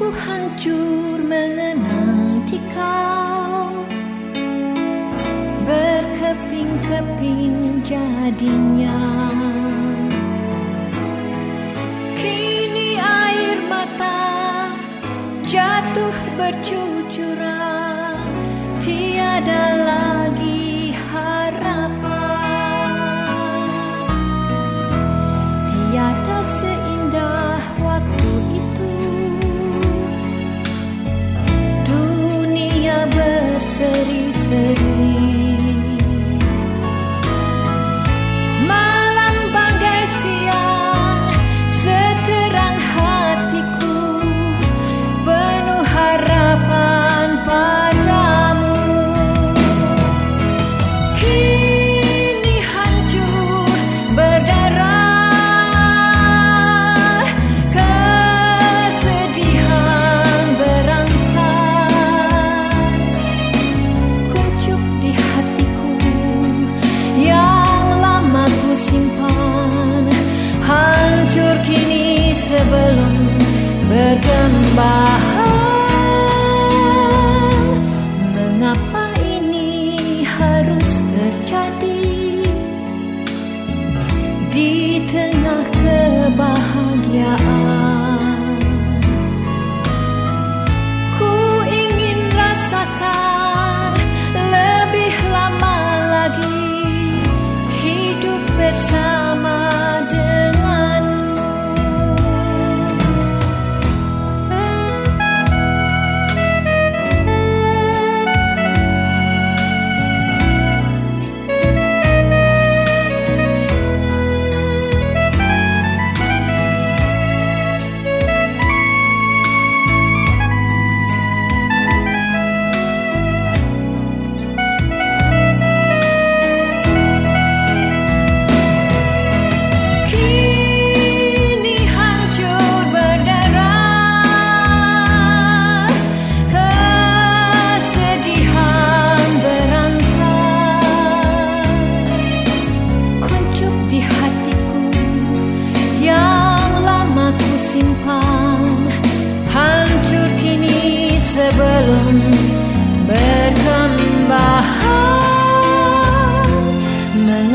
Ku hancur mengenang di kau Berkeping-keping jadinya. Kini air mata jatuh bercucuran Tiada lagi berkembang Mengapa ini harus terjadi? Di tengah kebahagiaan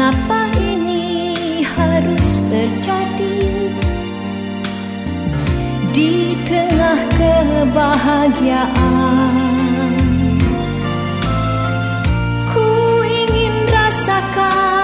Mengapa ini harus terjadi? Di tengah kebahagiaan Ku ingin rasakan